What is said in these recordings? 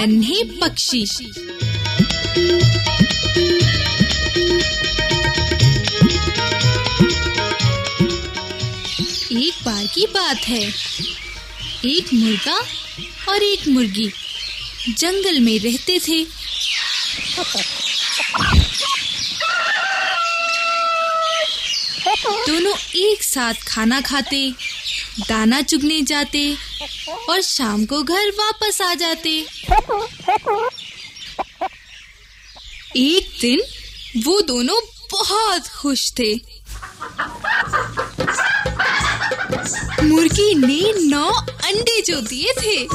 नन्हे पक्षी। एक बार की बात है। एक मुर्गा और एक मुर्गी जंगल में रहते थे। दोनों एक साथ खाना खाते, दाना चुगने जाते और शाम को घर वापस आ जाते। एक दिन वो दोनों बहुत खुश थे। मुर्गी ने नौ अंडे जो दिए थे।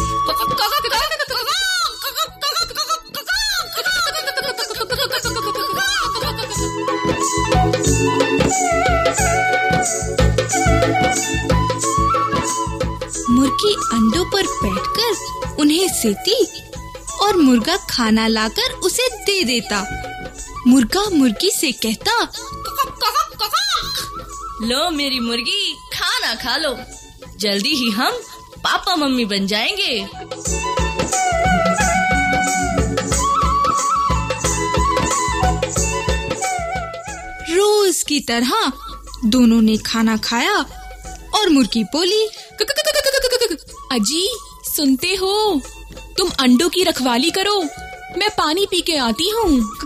मुर्गी अंडों पर बैठकर उन्हें सेती और मुर्गा खाना लाकर उसे दे देता। मुर्गा मुर्गी से कहता लो मेरी मुर्गी, खाना खा लो। जल्दी ही हम पापा मम्मी बन जाएँगे। रोज की तरह दोनों ने खाना खाया और मुर्गी बोली अजी, सुनते हो? तुम अंडों की रखवाली करो। मैं पानी पी के आती हूँ।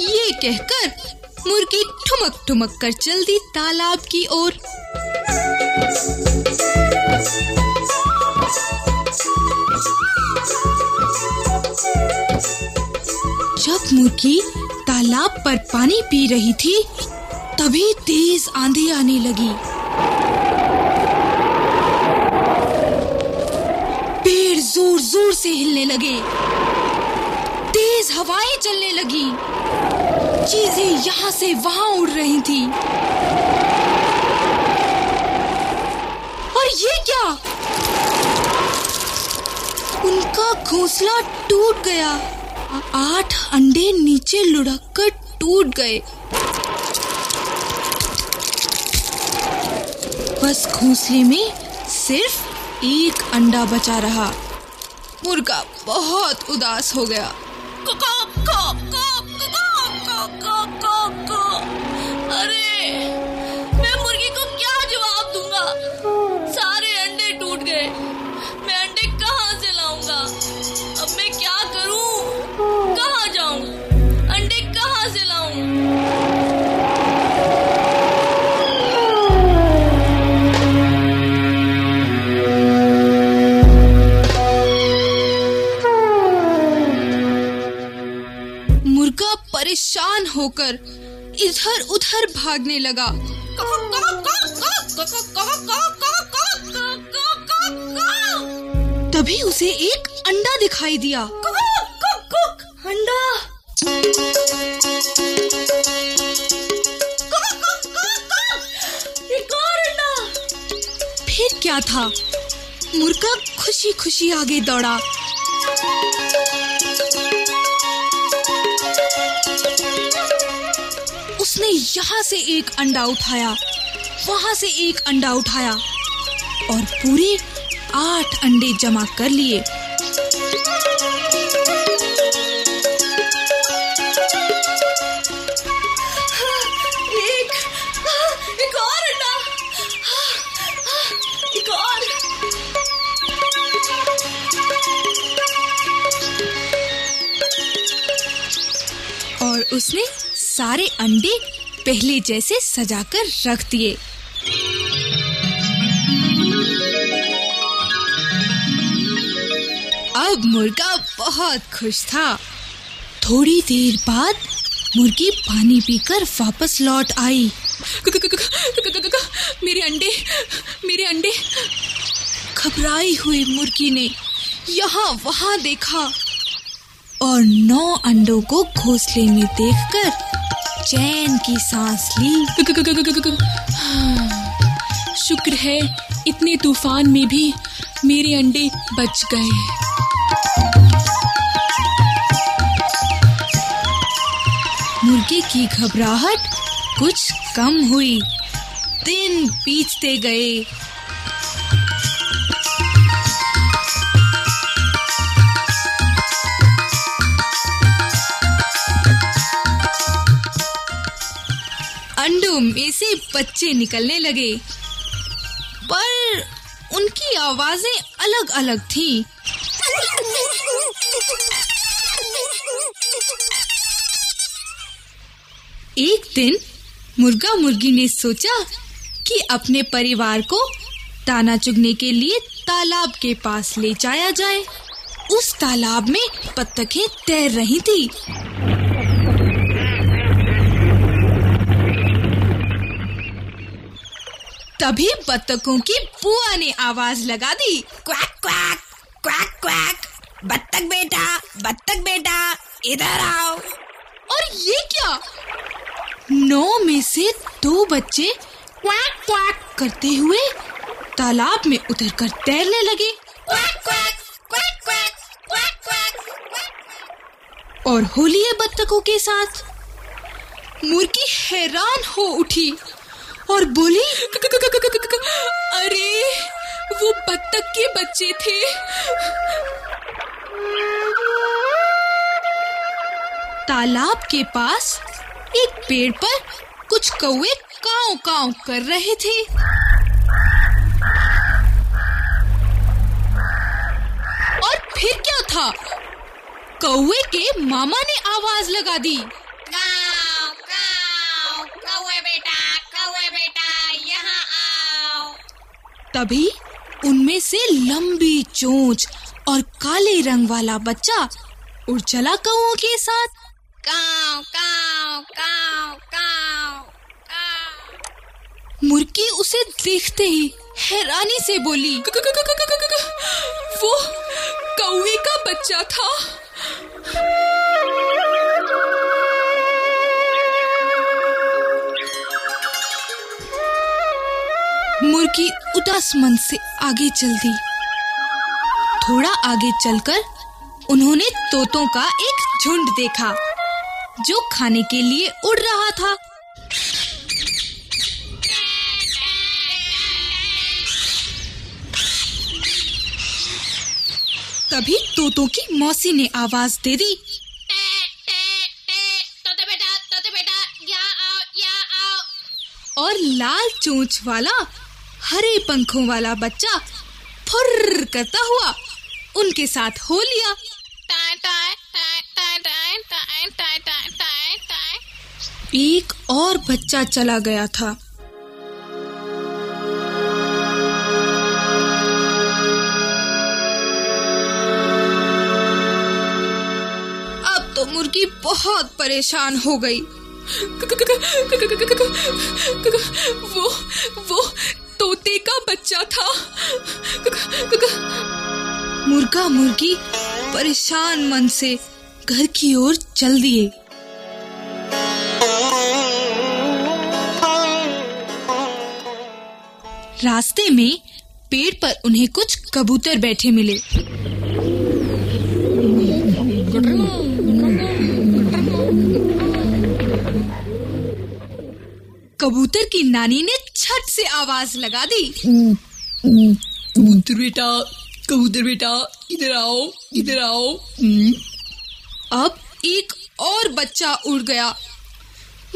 ये कहकर मुर्गी ठुमक ठुमक कर चल दी तालाब की ओर। जब मुर्गी तालाब पर पानी पी रही थी, तभी तेज आंधी आने लगी। ज़ोर से हिलने लगे। तेज हवाएँ चलने लगी। चीज़ें यहाँ से वहाँ उड़ रही थी। और ये क्या? उनका घोंसला टूट गया। आठ अंडे नीचे लुढ़क कर टूट गए। बस घोंसले में सिर्फ़ एक अंडा बचा रहा। मुर्गा बहुत उदास हो गया। अरे! होकर इधर उधर भागने लगा। तभी उसे एक अंडा दिखाई दिया। अंडा। एक और अंडा। फिर क्या था? मुर्गा खुशी खुशी आगे दौड़ा। उसने यहाँ से एक अंडा उठाया, वहाँ से एक अंडा उठाया और पूरे आठ अंडे जमा कर लिए। एक और। और उसने सारे अंडे पहले जैसे सजाकर रख दिए। अब मुर्गा बहुत खुश था। थोड़ी देर बाद मुर्गी पानी पीकर वापस लौट आई। मेरे अंडे मेरे अंडे। घबराई हुई मुर्गी ने यहाँ वहाँ देखा और नौ अंडों को घोंसले में देखकर चैन की सांस ली। शुक्र है, इतने तूफ़ान में भी मेरे अंडे बच गए। मुर्गे की घबराहट कुछ कम हुई। दिन बीतते गए। में से बच्चे निकलने लगे। पर उनकी आवाज़ें अलग अलग थीं। एक दिन मुर्गा मुर्गी ने सोचा कि अपने परिवार को दाना चुगने के लिए तालाब के पास ले जाया जाए। उस तालाब में बत्तखें तैर रही थी। तभी बत्तखों की बुआ ने आवाज़ लगा दी। Quack quack quack quack. बत्तख बेटा बत्तख बेटा, इधर आओ। और ये क्या? नौ में से दो बच्चे क्वैक क्वैक करते हुए तालाब में उतरकर तैरने लगे। Quack quack quack quack quack quack और होलिए बत्तखों के साथ। मुर्गी हैरान हो उठी। और बोली, अरे, वो बत्तख के बच्चे थे। तालाब के पास एक पेड़ पर कुछ कौवे काव काव कर रहे थे। और फिर क्या था? कौवे के मामा ने आवाज़ लगा दी। तभी उनमें से लंबी चोंच और काले रंग वाला बच्चा उड़ चला कौओं के साथ काव काव काव काव काव मुर्गी उसे देखते ही हैरानी से बोली वो कौवे का बच्चा था मुर्गी उदास मन से आगे चल दी। थोड़ा आगे चलकर उन्होंने तोतों का एक झुंड देखा जो खाने के लिए उड़ रहा था। तभी तोतों की मौसी ने आवाज़ दे दी। तोते बेटा तोते बेटा यहाँ आओ यहाँ आओ। और लाल चोंच वाला हरे पंखों वाला बच्चा फुर्र करता हुआ उनके साथ हो लिया। एक और बच्चा चला गया था। अब तो मुर्गी बहुत परेशान हो गई। वो वो तोते का बच्चा था। मुर्गा मुर्गी परेशान मन से घर की ओर चल दिए। रास्ते में पेड़ पर उन्हें कुछ कबूतर बैठे मिले। कबूतर की नानी ने छट से आवाज़ लगा दी। कबूतर बेटा कबूतर बेटा इधर आओ इधर आओ। अब एक और बच्चा उड़ गया।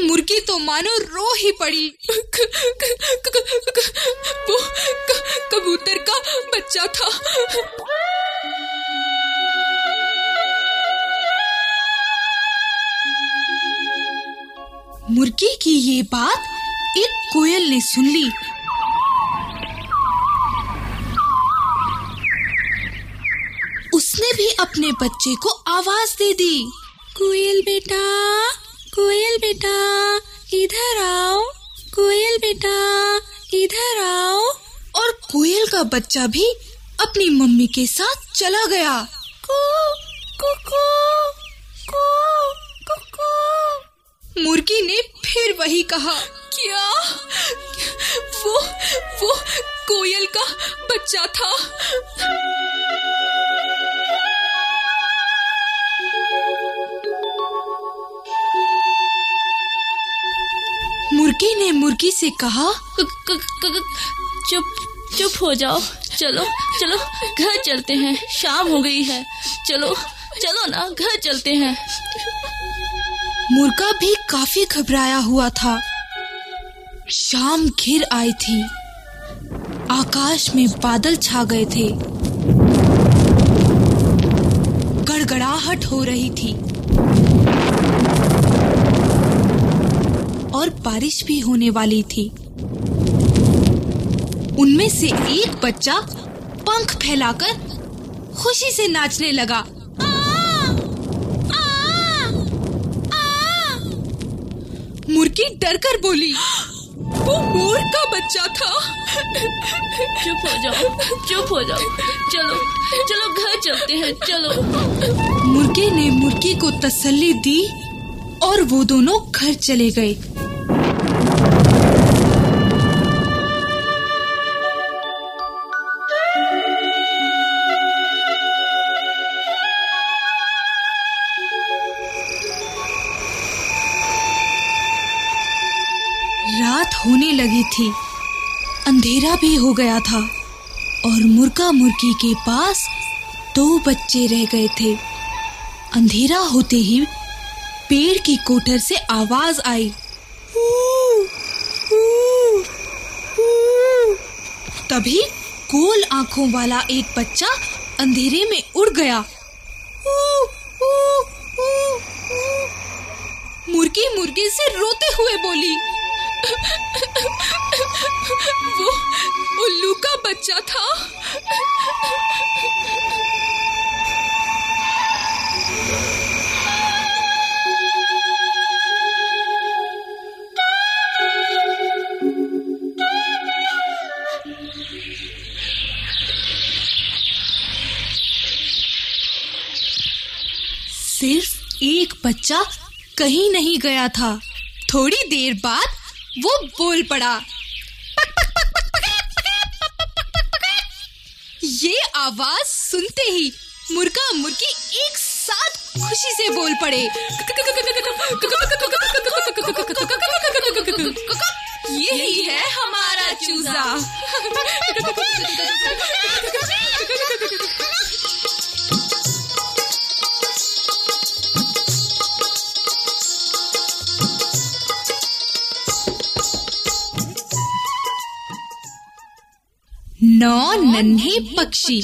मुर्गी तो मानो रो ही पड़ी। वो कबूतर का बच्चा था। मुर्गी की ये बात एक कोयल ने सुन ली। उसने भी अपने बच्चे को आवाज़ दे दी। कोयल बेटा कोयल बेटा, इधर आओ। कोयल बेटा, इधर आओ। और कोयल का बच्चा भी अपनी मम्मी के साथ चला गया। को कुकू को कुकू मुर्गी ने फिर वही कहा। क्या? वो वो कोयल का बच्चा था। मुर्गी ने मुर्गी से कहा चुप चुप हो जाओ। चलो चलो घर चलते हैं। शाम हो गई है। चलो चलो ना घर चलते हैं। मुर्गा भी काफ़ी घबराया हुआ था। शाम घिर आई थी। आकाश में बादल छा गए थे। गड़गड़ाहट हो रही थी। और बारिश भी होने वाली थी। उनमें से एक बच्चा पंख फैलाकर खुशी से नाचने लगा। मुर्गी डर कर बोली वो मोर का बच्चा था। चुप हो जाओ चुप हो जाओ। चलो चलो घर चलते हैं चलो। मुर्गे ने मुर्गी को तसल्ली दी और वो दोनों घर चले गए। थी। अंधेरा भी हो गया था और मुर्गा मुर्गी के पास दो बच्चे रह गए थे। अंधेरा होते ही पेड़ की कोठर से आवाज़ आई। तभी गोल आँखों वाला एक बच्चा अंधेरे में उड़ गया। मुर्गी मुर्गी से रोते हुए बोली वो उल्लू का बच्चा था। सिर्फ़ एक बच्चा कहीं नहीं गया था। थोड़ी देर बाद वो बोल पड़ा। ये आवाज़ सुनते ही मुर्गा मुर्गी एक साथ खुशी से बोल पड़े। यही है हमारा चूजा। नौ नन्हे पक्षी।